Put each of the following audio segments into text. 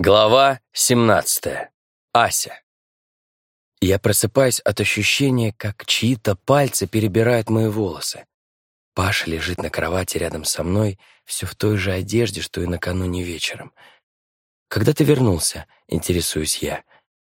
Глава 17. Ася. Я просыпаюсь от ощущения, как чьи-то пальцы перебирают мои волосы. Паша лежит на кровати рядом со мной, все в той же одежде, что и накануне вечером. «Когда ты вернулся?» — интересуюсь я.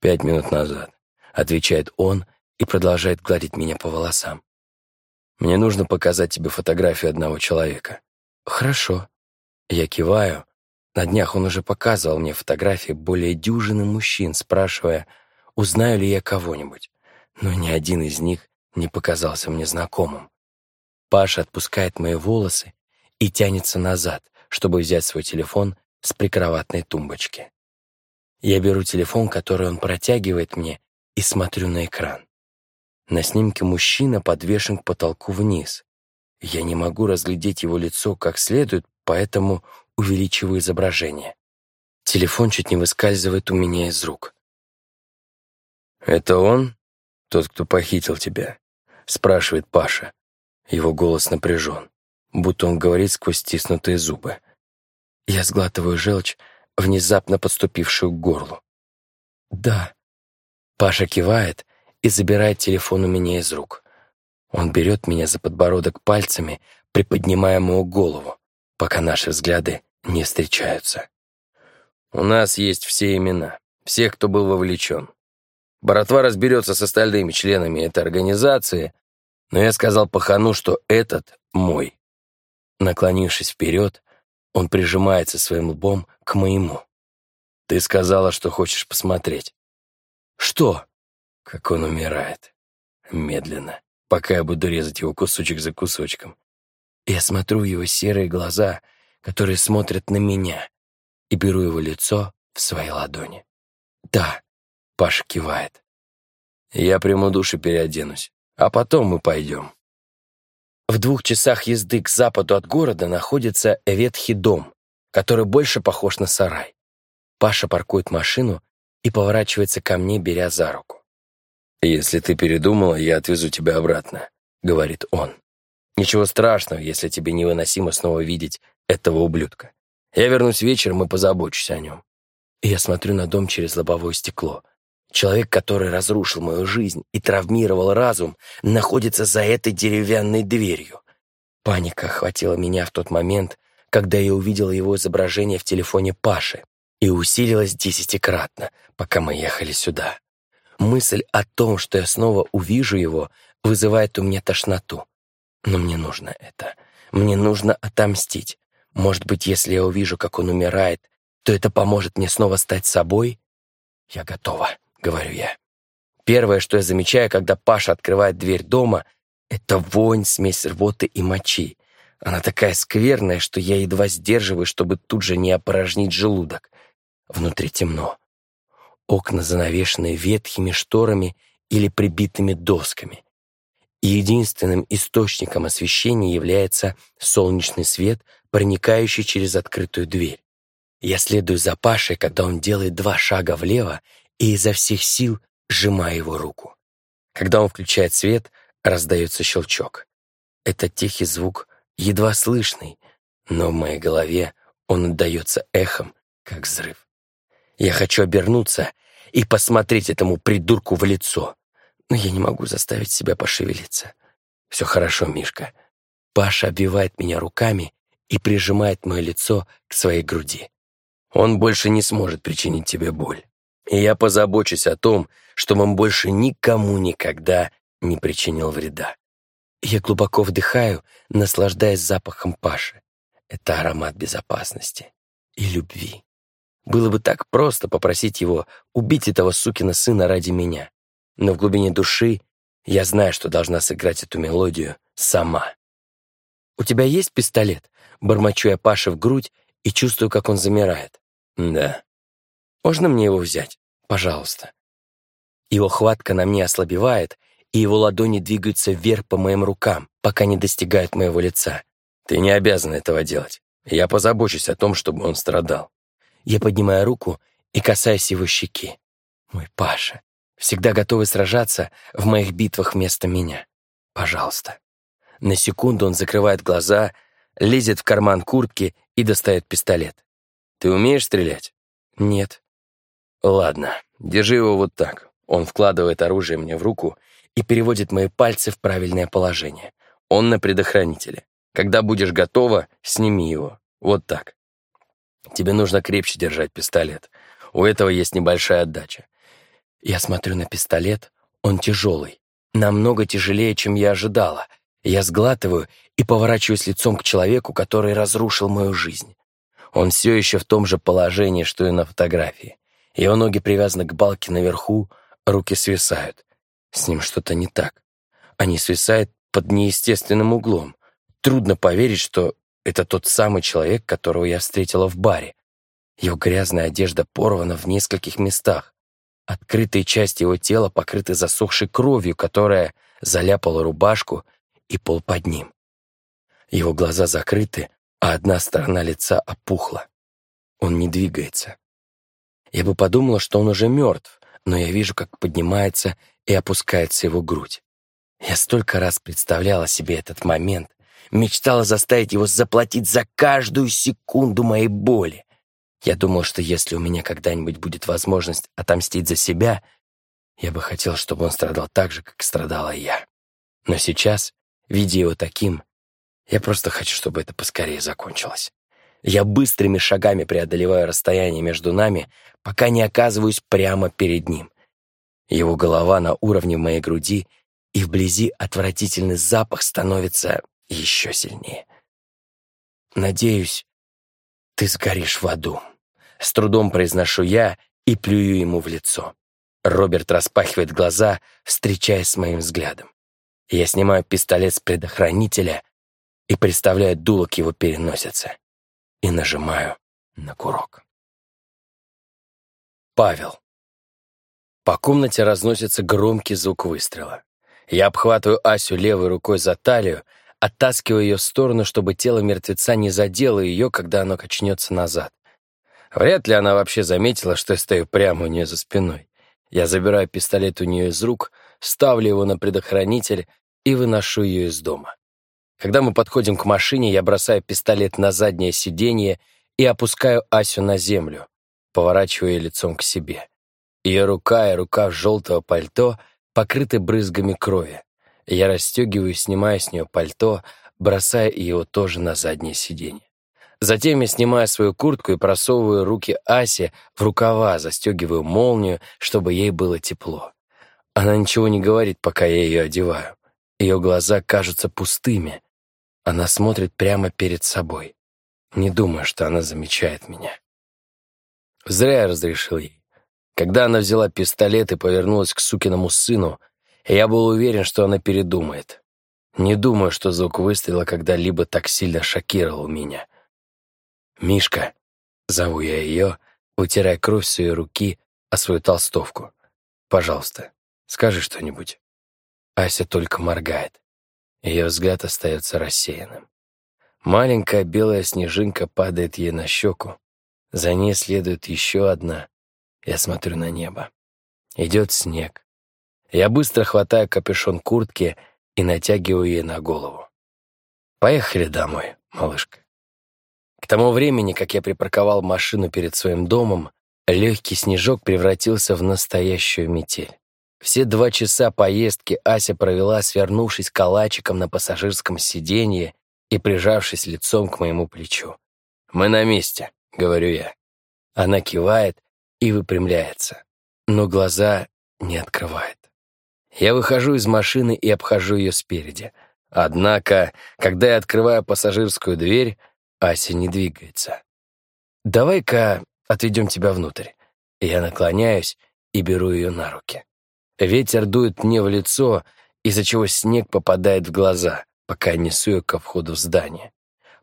«Пять минут назад», — отвечает он и продолжает гладить меня по волосам. «Мне нужно показать тебе фотографию одного человека». «Хорошо». Я киваю, на днях он уже показывал мне фотографии более дюжины мужчин, спрашивая, узнаю ли я кого-нибудь. Но ни один из них не показался мне знакомым. Паша отпускает мои волосы и тянется назад, чтобы взять свой телефон с прикроватной тумбочки. Я беру телефон, который он протягивает мне, и смотрю на экран. На снимке мужчина подвешен к потолку вниз. Я не могу разглядеть его лицо как следует, поэтому увеличиваю изображение. Телефон чуть не выскальзывает у меня из рук. «Это он? Тот, кто похитил тебя?» — спрашивает Паша. Его голос напряжен, будто он говорит сквозь стиснутые зубы. Я сглатываю желчь, внезапно подступившую к горлу. «Да». Паша кивает и забирает телефон у меня из рук. Он берет меня за подбородок пальцами, приподнимая мою голову пока наши взгляды не встречаются. У нас есть все имена, всех, кто был вовлечен. Братва разберется с остальными членами этой организации, но я сказал пахану, что этот мой. Наклонившись вперед, он прижимается своим лбом к моему. Ты сказала, что хочешь посмотреть. Что? Как он умирает. Медленно, пока я буду резать его кусочек за кусочком. Я смотрю его серые глаза, которые смотрят на меня, и беру его лицо в свои ладони. «Да», — Паша кивает. «Я приму душ и переоденусь, а потом мы пойдем». В двух часах езды к западу от города находится ветхий дом, который больше похож на сарай. Паша паркует машину и поворачивается ко мне, беря за руку. «Если ты передумала, я отвезу тебя обратно», — говорит он. Ничего страшного, если тебе невыносимо снова видеть этого ублюдка. Я вернусь вечером и позабочусь о нем. И я смотрю на дом через лобовое стекло. Человек, который разрушил мою жизнь и травмировал разум, находится за этой деревянной дверью. Паника охватила меня в тот момент, когда я увидел его изображение в телефоне Паши и усилилась десятикратно, пока мы ехали сюда. Мысль о том, что я снова увижу его, вызывает у меня тошноту. Но мне нужно это. Мне нужно отомстить. Может быть, если я увижу, как он умирает, то это поможет мне снова стать собой? Я готова, говорю я. Первое, что я замечаю, когда Паша открывает дверь дома, это вонь, смесь рвоты и мочи. Она такая скверная, что я едва сдерживаю, чтобы тут же не опорожнить желудок. Внутри темно. Окна занавешены ветхими шторами или прибитыми досками и единственным источником освещения является солнечный свет, проникающий через открытую дверь. Я следую за Пашей, когда он делает два шага влево и изо всех сил сжимаю его руку. Когда он включает свет, раздается щелчок. Это тихий звук, едва слышный, но в моей голове он отдается эхом, как взрыв. Я хочу обернуться и посмотреть этому придурку в лицо, но я не могу заставить себя пошевелиться. Все хорошо, Мишка. Паша обвивает меня руками и прижимает мое лицо к своей груди. Он больше не сможет причинить тебе боль. И я позабочусь о том, чтобы он больше никому никогда не причинил вреда. Я глубоко вдыхаю, наслаждаясь запахом Паши. Это аромат безопасности и любви. Было бы так просто попросить его убить этого сукина сына ради меня но в глубине души я знаю, что должна сыграть эту мелодию сама. «У тебя есть пистолет?» Бормочу я Паше в грудь и чувствую, как он замирает. «Да». «Можно мне его взять? Пожалуйста». Его хватка на мне ослабевает, и его ладони двигаются вверх по моим рукам, пока не достигают моего лица. «Ты не обязан этого делать. Я позабочусь о том, чтобы он страдал». Я поднимаю руку и касаюсь его щеки. «Мой Паша, всегда готовы сражаться в моих битвах вместо меня. Пожалуйста». На секунду он закрывает глаза, лезет в карман куртки и достает пистолет. «Ты умеешь стрелять?» Нет. Ладно, держи его вот так. Он вкладывает оружие мне в руку и переводит мои пальцы в правильное положение. Он на предохранителе. Когда будешь готова, сними его. Вот так. Тебе нужно крепче держать пистолет. У этого есть небольшая отдача. Я смотрю на пистолет. Он тяжелый. Намного тяжелее, чем я ожидала. Я сглатываю и поворачиваюсь лицом к человеку, который разрушил мою жизнь. Он все еще в том же положении, что и на фотографии. Его ноги привязаны к балке наверху, руки свисают. С ним что-то не так. Они свисают под неестественным углом. Трудно поверить, что это тот самый человек, которого я встретила в баре. Его грязная одежда порвана в нескольких местах. Открытые части его тела покрыты засохшей кровью, которая заляпала рубашку и пол под ним. Его глаза закрыты, а одна сторона лица опухла. Он не двигается. Я бы подумала, что он уже мертв, но я вижу, как поднимается и опускается его грудь. Я столько раз представляла себе этот момент, мечтала заставить его заплатить за каждую секунду моей боли. Я думал, что если у меня когда-нибудь будет возможность отомстить за себя, я бы хотел, чтобы он страдал так же, как страдала я. Но сейчас, видя его таким, я просто хочу, чтобы это поскорее закончилось. Я быстрыми шагами преодолеваю расстояние между нами, пока не оказываюсь прямо перед ним. Его голова на уровне моей груди, и вблизи отвратительный запах становится еще сильнее. «Надеюсь, ты сгоришь в аду». С трудом произношу я и плюю ему в лицо. Роберт распахивает глаза, встречаясь с моим взглядом. Я снимаю пистолет с предохранителя и приставляю дуло к его переносице и нажимаю на курок. Павел. По комнате разносится громкий звук выстрела. Я обхватываю Асю левой рукой за талию, оттаскиваю ее в сторону, чтобы тело мертвеца не задело ее, когда оно качнется назад. Вряд ли она вообще заметила, что я стою прямо у нее за спиной. Я забираю пистолет у нее из рук, ставлю его на предохранитель и выношу ее из дома. Когда мы подходим к машине, я бросаю пистолет на заднее сиденье и опускаю Асю на землю, поворачивая лицом к себе. Ее рука и рукав желтого пальто покрыты брызгами крови. Я расстегиваю и снимаю с нее пальто, бросая его тоже на заднее сиденье. Затем я снимаю свою куртку и просовываю руки Асе в рукава, застегиваю молнию, чтобы ей было тепло. Она ничего не говорит, пока я ее одеваю. Ее глаза кажутся пустыми, она смотрит прямо перед собой. Не думаю, что она замечает меня. Зря я разрешил ей. Когда она взяла пистолет и повернулась к сукиному сыну, я был уверен, что она передумает. Не думаю, что звук выстрела когда-либо так сильно шокировал меня. «Мишка», — зову я ее, утирая кровь с ее руки о свою толстовку. «Пожалуйста, скажи что-нибудь». Ася только моргает. Ее взгляд остается рассеянным. Маленькая белая снежинка падает ей на щеку. За ней следует еще одна. Я смотрю на небо. Идет снег. Я быстро хватаю капюшон куртки и натягиваю ей на голову. Поехали домой, малышка. К тому времени, как я припарковал машину перед своим домом, легкий снежок превратился в настоящую метель. Все два часа поездки Ася провела, свернувшись калачиком на пассажирском сиденье и прижавшись лицом к моему плечу. «Мы на месте», — говорю я. Она кивает и выпрямляется, но глаза не открывает. Я выхожу из машины и обхожу ее спереди. Однако, когда я открываю пассажирскую дверь, Ася не двигается. «Давай-ка отведем тебя внутрь». Я наклоняюсь и беру ее на руки. Ветер дует мне в лицо, из-за чего снег попадает в глаза, пока я несу ее ко входу в здание.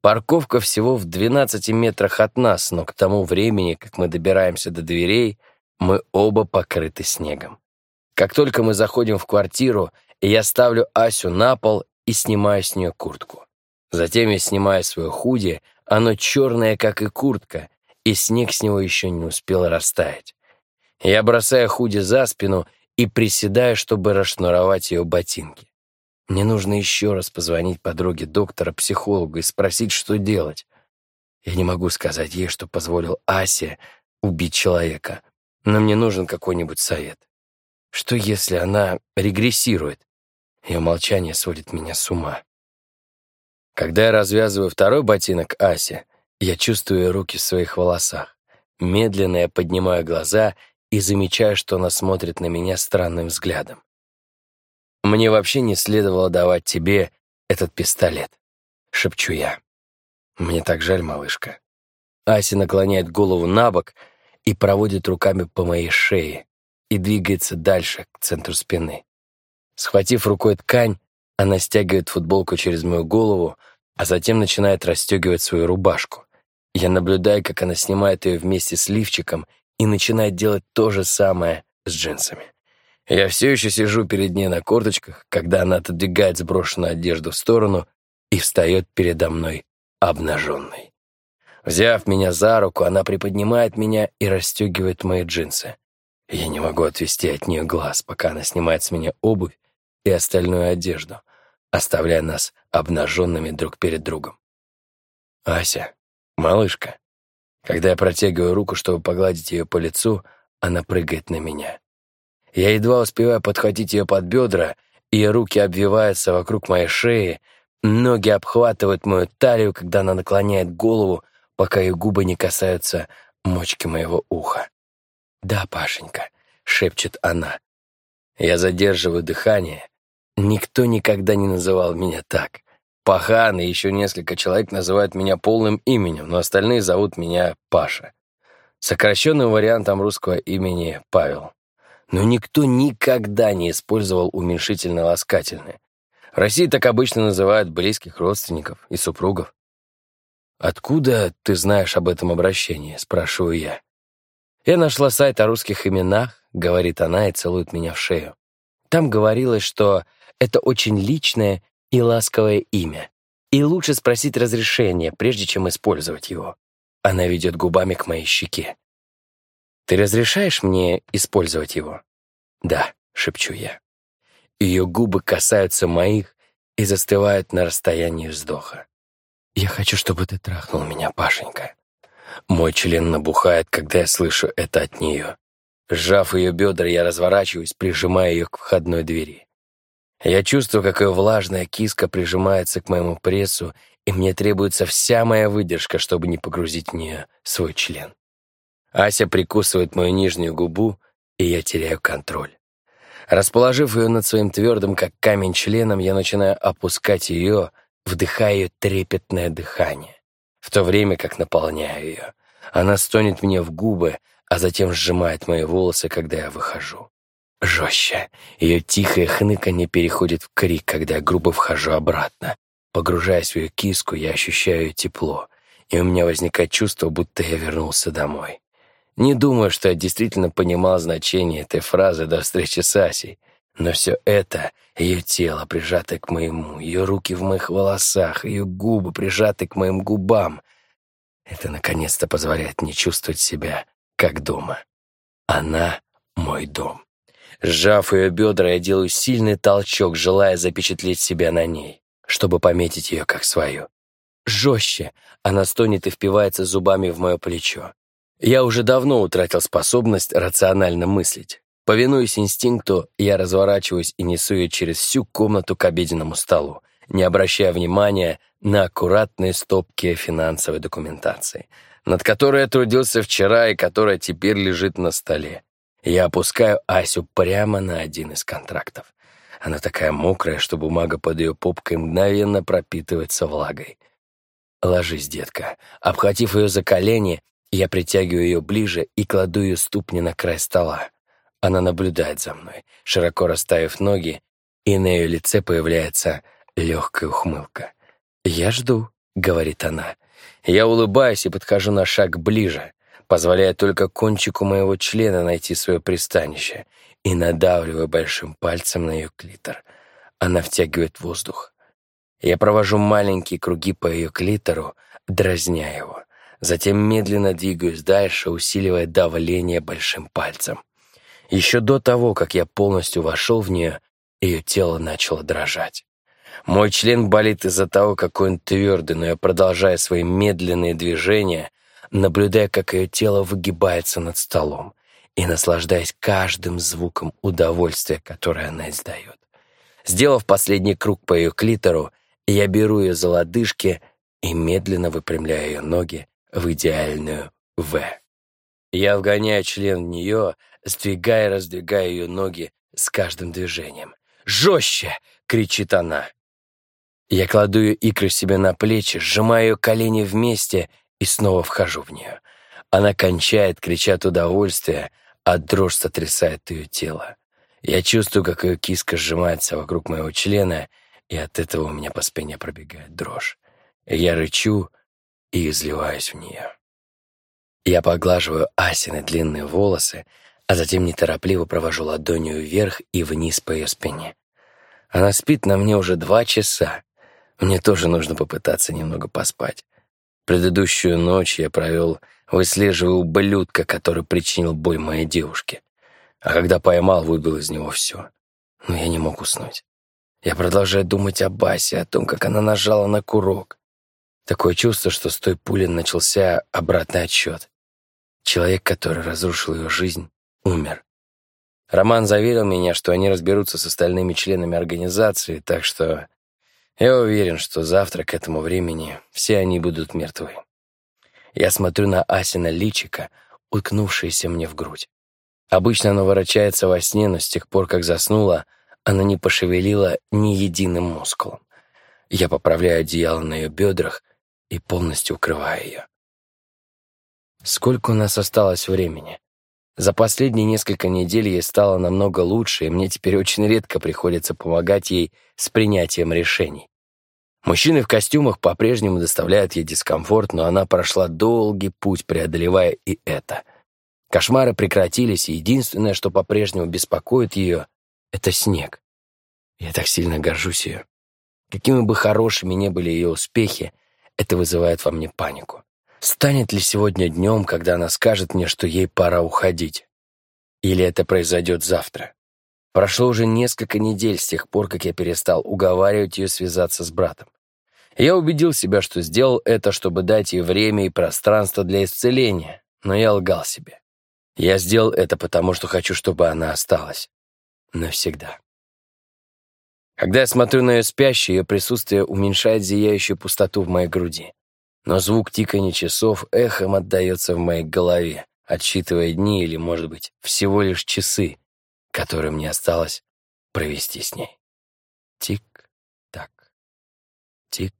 Парковка всего в 12 метрах от нас, но к тому времени, как мы добираемся до дверей, мы оба покрыты снегом. Как только мы заходим в квартиру, я ставлю Асю на пол и снимаю с нее куртку. Затем я снимаю свое худи, оно черное, как и куртка, и снег с него еще не успел растаять. Я бросаю худи за спину и приседаю, чтобы расшнуровать ее ботинки. Мне нужно еще раз позвонить подруге доктора-психолога и спросить, что делать. Я не могу сказать ей, что позволил Асе убить человека, но мне нужен какой-нибудь совет. Что если она регрессирует? Ее молчание сводит меня с ума. Когда я развязываю второй ботинок Аси, я чувствую руки в своих волосах. Медленно я поднимаю глаза и замечаю, что она смотрит на меня странным взглядом. «Мне вообще не следовало давать тебе этот пистолет», — шепчу я. «Мне так жаль, малышка». Ася наклоняет голову на бок и проводит руками по моей шее и двигается дальше, к центру спины. Схватив рукой ткань, она стягивает футболку через мою голову, а затем начинает расстегивать свою рубашку. Я наблюдаю, как она снимает ее вместе с лифчиком и начинает делать то же самое с джинсами. Я все еще сижу перед ней на корточках, когда она отодвигает сброшенную одежду в сторону и встает передо мной обнаженной. Взяв меня за руку, она приподнимает меня и расстегивает мои джинсы. Я не могу отвести от нее глаз, пока она снимает с меня обувь и остальную одежду, оставляя нас обнаженными друг перед другом. «Ася, малышка». Когда я протягиваю руку, чтобы погладить ее по лицу, она прыгает на меня. Я едва успеваю подхватить ее под бедра, ее руки обвиваются вокруг моей шеи, ноги обхватывают мою талию, когда она наклоняет голову, пока ее губы не касаются мочки моего уха. «Да, Пашенька», — шепчет она. Я задерживаю дыхание, Никто никогда не называл меня так. Пахан и еще несколько человек называют меня полным именем, но остальные зовут меня Паша. Сокращенным вариантом русского имени Павел. Но никто никогда не использовал уменьшительно-ласкательное. В России так обычно называют близких родственников и супругов. «Откуда ты знаешь об этом обращении?» — спрашиваю я. «Я нашла сайт о русских именах», — говорит она и целует меня в шею. Там говорилось, что это очень личное и ласковое имя. И лучше спросить разрешение, прежде чем использовать его. Она ведет губами к моей щеке. «Ты разрешаешь мне использовать его?» «Да», — шепчу я. Ее губы касаются моих и застывают на расстоянии вздоха. «Я хочу, чтобы ты трахнул меня, Пашенька». Мой член набухает, когда я слышу это от нее. Сжав ее бедра, я разворачиваюсь, прижимая ее к входной двери. Я чувствую, как ее влажная киска прижимается к моему прессу, и мне требуется вся моя выдержка, чтобы не погрузить в нее свой член. Ася прикусывает мою нижнюю губу, и я теряю контроль. Расположив ее над своим твердым, как камень, членом, я начинаю опускать ее, вдыхая ее трепетное дыхание, в то время как наполняю ее. Она стонет мне в губы, а затем сжимает мои волосы, когда я выхожу жестче. Ее тихое хныканье переходит в крик, когда я грубо вхожу обратно. Погружаясь в ее киску, я ощущаю тепло, и у меня возникает чувство, будто я вернулся домой. Не думаю, что я действительно понимал значение этой фразы до встречи с Асей, но все это, ее тело, прижатое к моему, ее руки в моих волосах, ее губы, прижатые к моим губам, это наконец-то позволяет мне чувствовать себя как дома. Она — мой дом. Сжав ее бедра, я делаю сильный толчок, желая запечатлеть себя на ней, чтобы пометить ее как свою. Жестче она стонет и впивается зубами в мое плечо. Я уже давно утратил способность рационально мыслить. Повинуясь инстинкту, я разворачиваюсь и несу ее через всю комнату к обеденному столу, не обращая внимания на аккуратные стопки финансовой документации, над которой я трудился вчера и которая теперь лежит на столе. Я опускаю Асю прямо на один из контрактов. Она такая мокрая, что бумага под ее попкой мгновенно пропитывается влагой. «Ложись, детка». Обхватив ее за колени, я притягиваю ее ближе и кладу ее ступни на край стола. Она наблюдает за мной, широко расставив ноги, и на ее лице появляется легкая ухмылка. «Я жду», — говорит она. Я улыбаюсь и подхожу на шаг ближе позволяя только кончику моего члена найти свое пристанище, и надавливаю большим пальцем на ее клитор. Она втягивает воздух. Я провожу маленькие круги по ее клитору, дразня его. Затем медленно двигаюсь дальше, усиливая давление большим пальцем. Еще до того, как я полностью вошел в нее, ее тело начало дрожать. Мой член болит из-за того, какой он твердый, но я продолжаю свои медленные движения — наблюдая, как ее тело выгибается над столом и наслаждаясь каждым звуком удовольствия, которое она издает. Сделав последний круг по ее клитору, я беру ее за лодыжки и медленно выпрямляю ее ноги в идеальную «В». Я вгоняю член в нее, сдвигая и раздвигая ее ноги с каждым движением. «Жестче!» — кричит она. Я кладу ее икры себе на плечи, сжимаю ее колени вместе и снова вхожу в нее. Она кончает, крича от удовольствия, а дрожь сотрясает ее тело. Я чувствую, как ее киска сжимается вокруг моего члена, и от этого у меня по спине пробегает дрожь. Я рычу и изливаюсь в нее. Я поглаживаю Асины длинные волосы, а затем неторопливо провожу ладонью вверх и вниз по ее спине. Она спит на мне уже два часа. Мне тоже нужно попытаться немного поспать. Предыдущую ночь я провел, выслеживая ублюдка, который причинил бой моей девушке. А когда поймал, выбил из него все. Но я не мог уснуть. Я продолжаю думать о Басе, о том, как она нажала на курок. Такое чувство, что с той пули начался обратный отсчет. Человек, который разрушил ее жизнь, умер. Роман заверил меня, что они разберутся с остальными членами организации, так что я уверен, что завтра к этому времени все они будут мертвы. Я смотрю на Асина личика, уткнувшееся мне в грудь. Обычно она ворочается во сне, но с тех пор, как заснула, она не пошевелила ни единым мускулом. Я поправляю одеяло на ее бедрах и полностью укрываю ее. Сколько у нас осталось времени? За последние несколько недель ей стало намного лучше, и мне теперь очень редко приходится помогать ей с принятием решений. Мужчины в костюмах по-прежнему доставляют ей дискомфорт, но она прошла долгий путь, преодолевая и это. Кошмары прекратились, и единственное, что по-прежнему беспокоит ее, — это снег. Я так сильно горжусь ее. Какими бы хорошими ни были ее успехи, это вызывает во мне панику. Станет ли сегодня днем, когда она скажет мне, что ей пора уходить? Или это произойдет завтра? Прошло уже несколько недель с тех пор, как я перестал уговаривать ее связаться с братом. Я убедил себя, что сделал это, чтобы дать ей время и пространство для исцеления, но я лгал себе. Я сделал это потому, что хочу, чтобы она осталась. Навсегда. Когда я смотрю на ее спящую, ее присутствие уменьшает зияющую пустоту в моей груди но звук тикания часов эхом отдается в моей голове, отсчитывая дни или, может быть, всего лишь часы, которые мне осталось провести с ней. Тик-так, тик